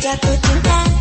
jatuh cinta.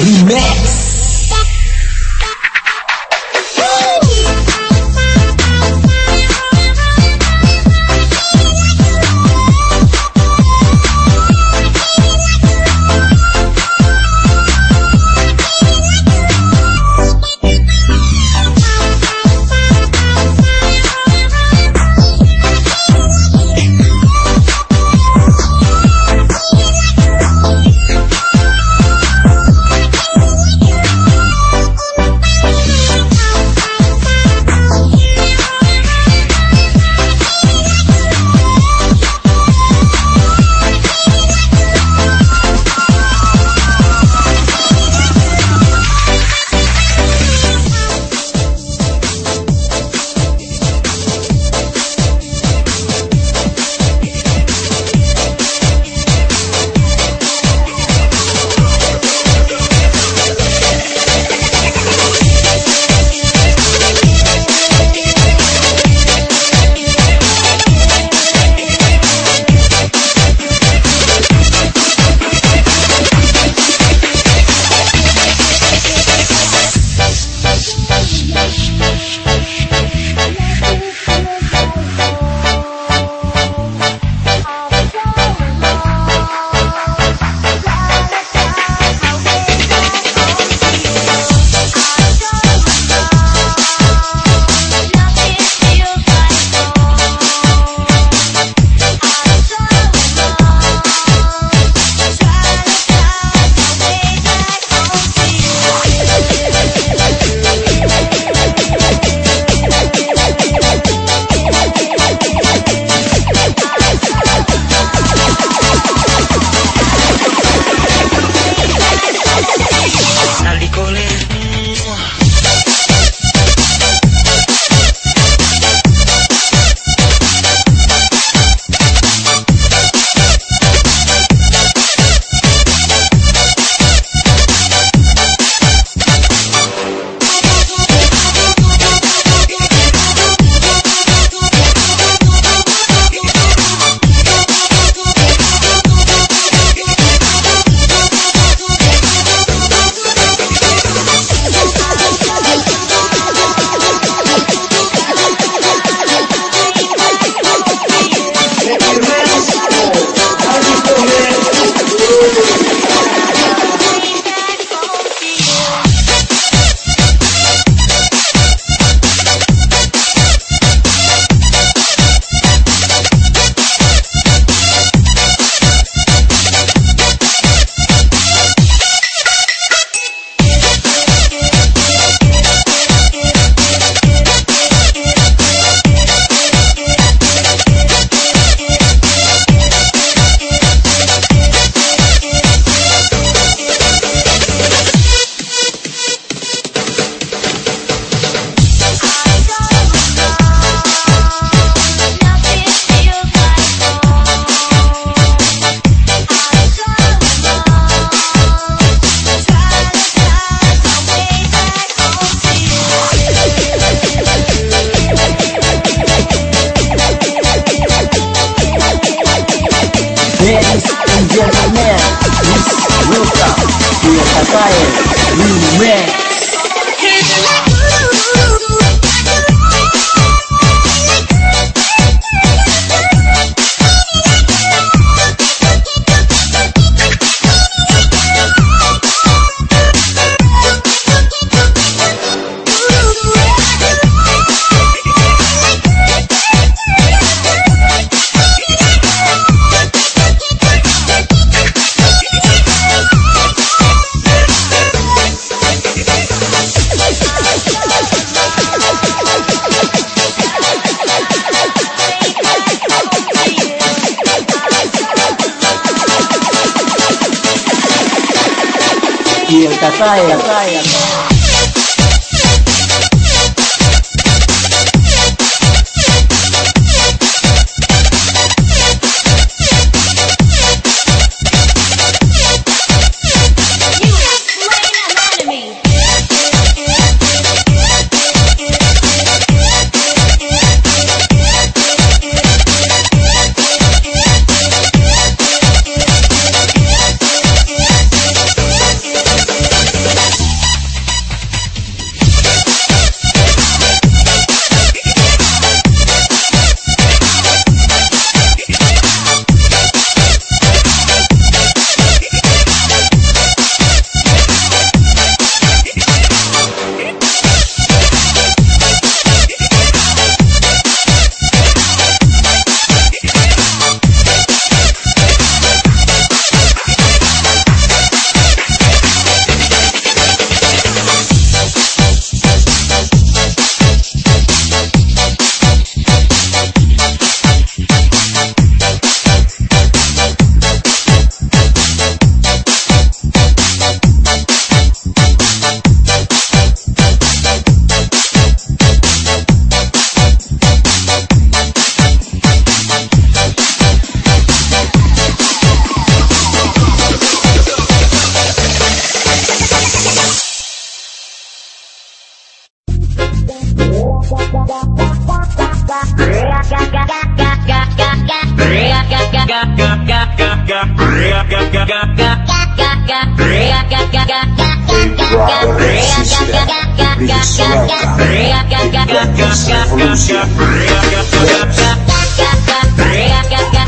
Remix Please welcome Evolution.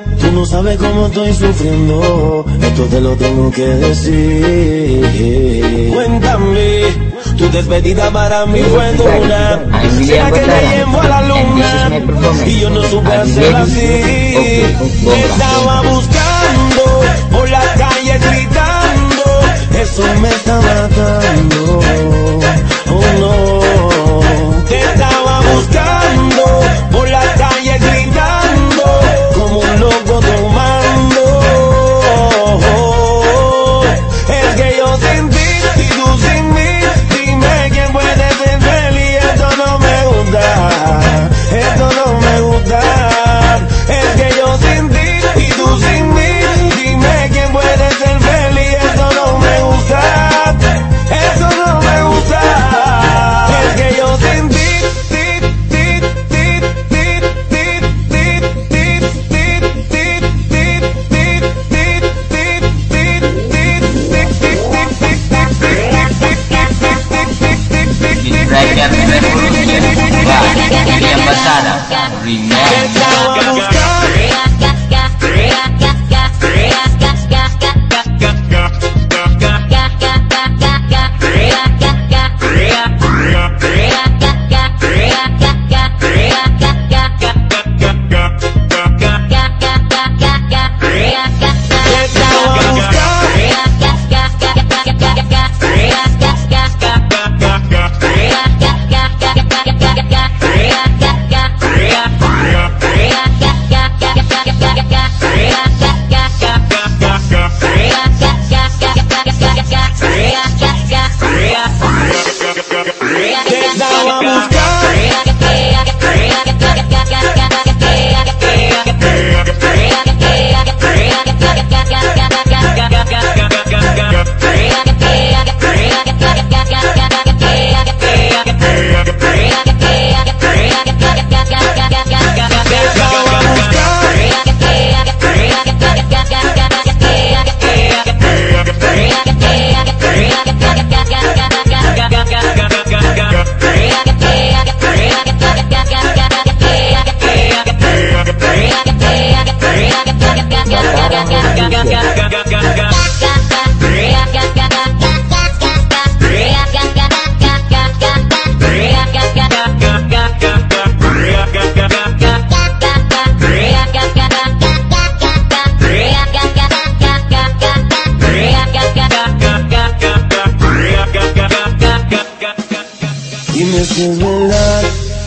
Tú no sabes cómo estoy sufriendo. Esto te lo tengo que decir. Cuéntame. Tu despedida para mí fue dura. Será que te llevo a la luna y yo no supe hacer así. Me estaba buscando por la calle gritando. Eso me está matando. Oh no. Te estaba buscando por la calle gritando como un loco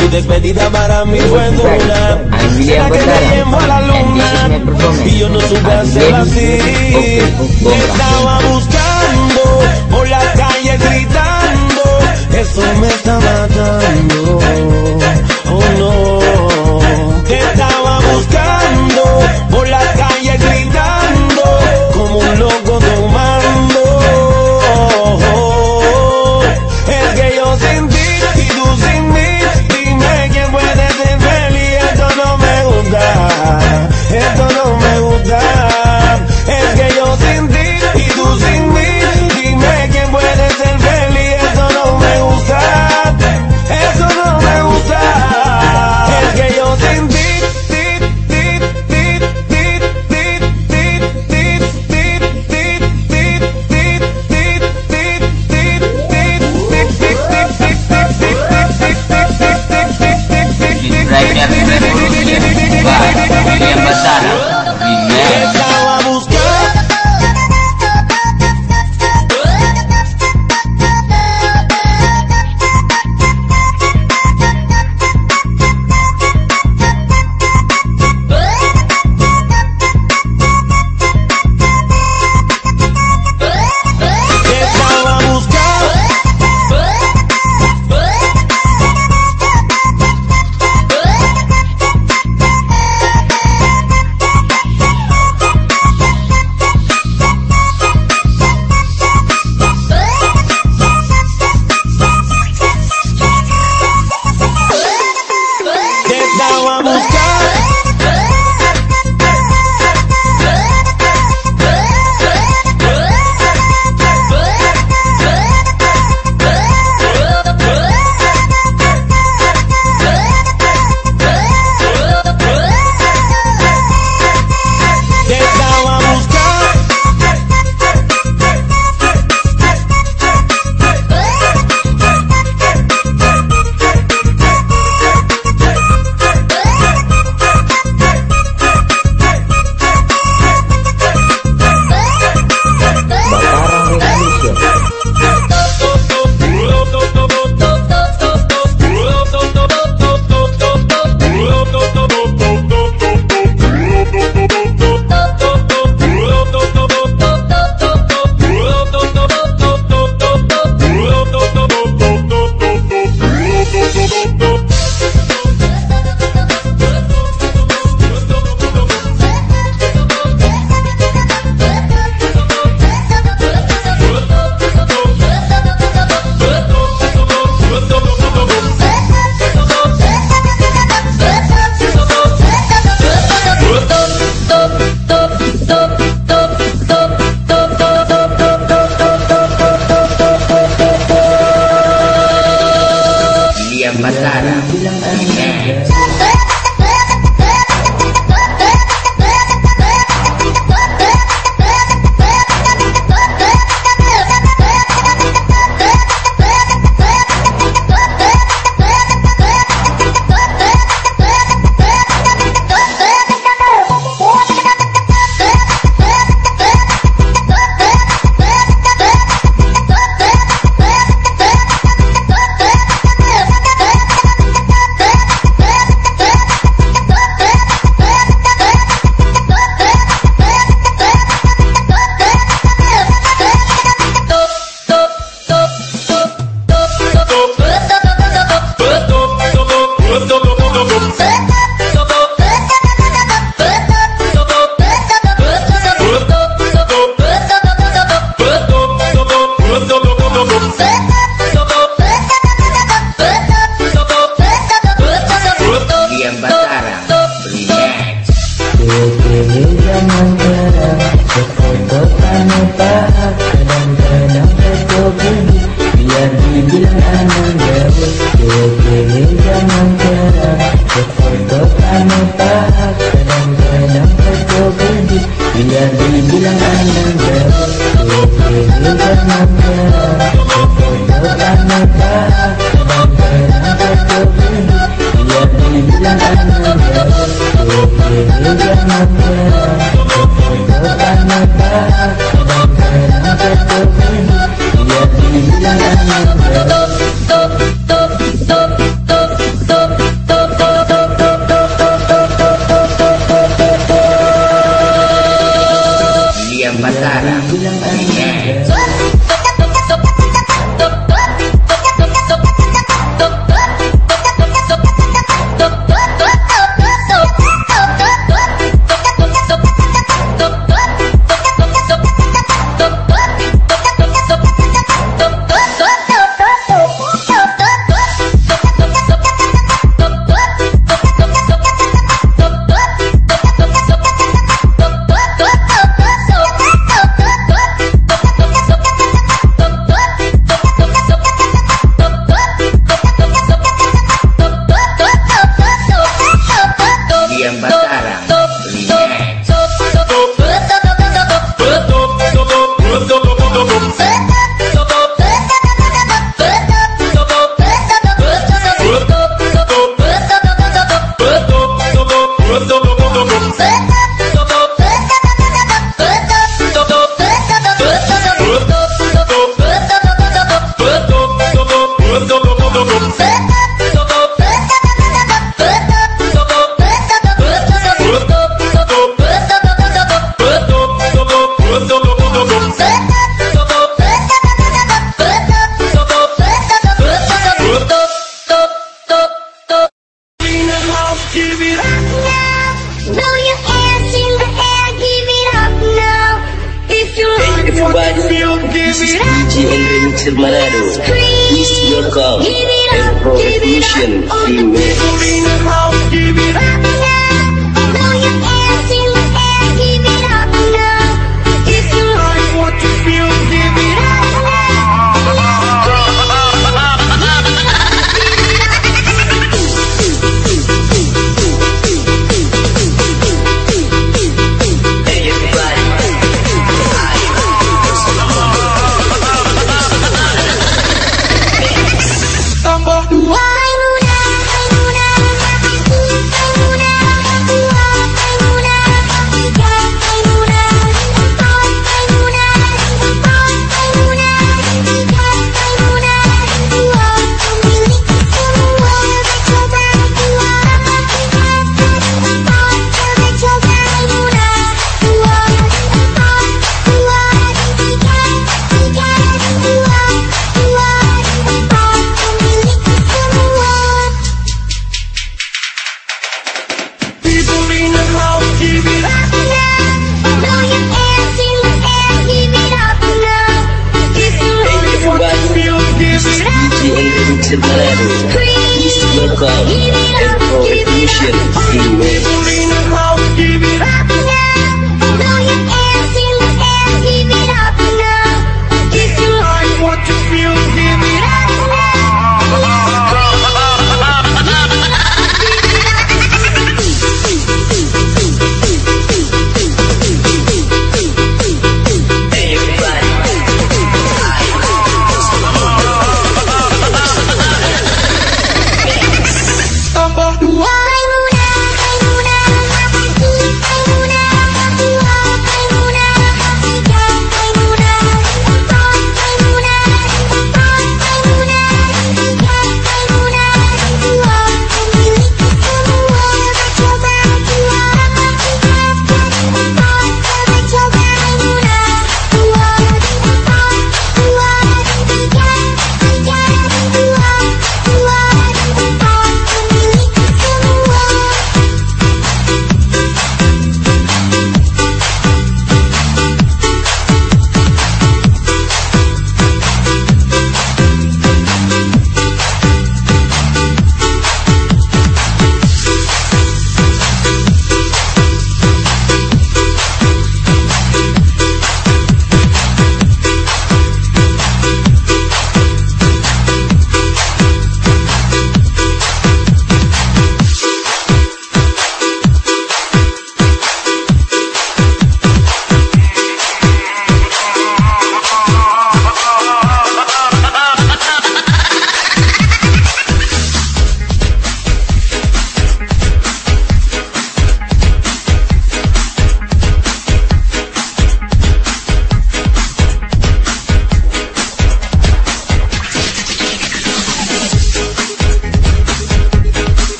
tu despedida para mí fue dura. Será que te llevo a la luna y yo no supe hacerlo así. Te estaba buscando por la calle gritando. Eso me está matando. Oh no. Te estaba buscando por la calle gritando como un loco me gusta. Es que yo sin ti y tú sin mí, dime quién puede ser feliz. Esto no me gusta, eso no me gusta. Es que yo sin ti. ti, ti, ti, ti, ti, ti, ti,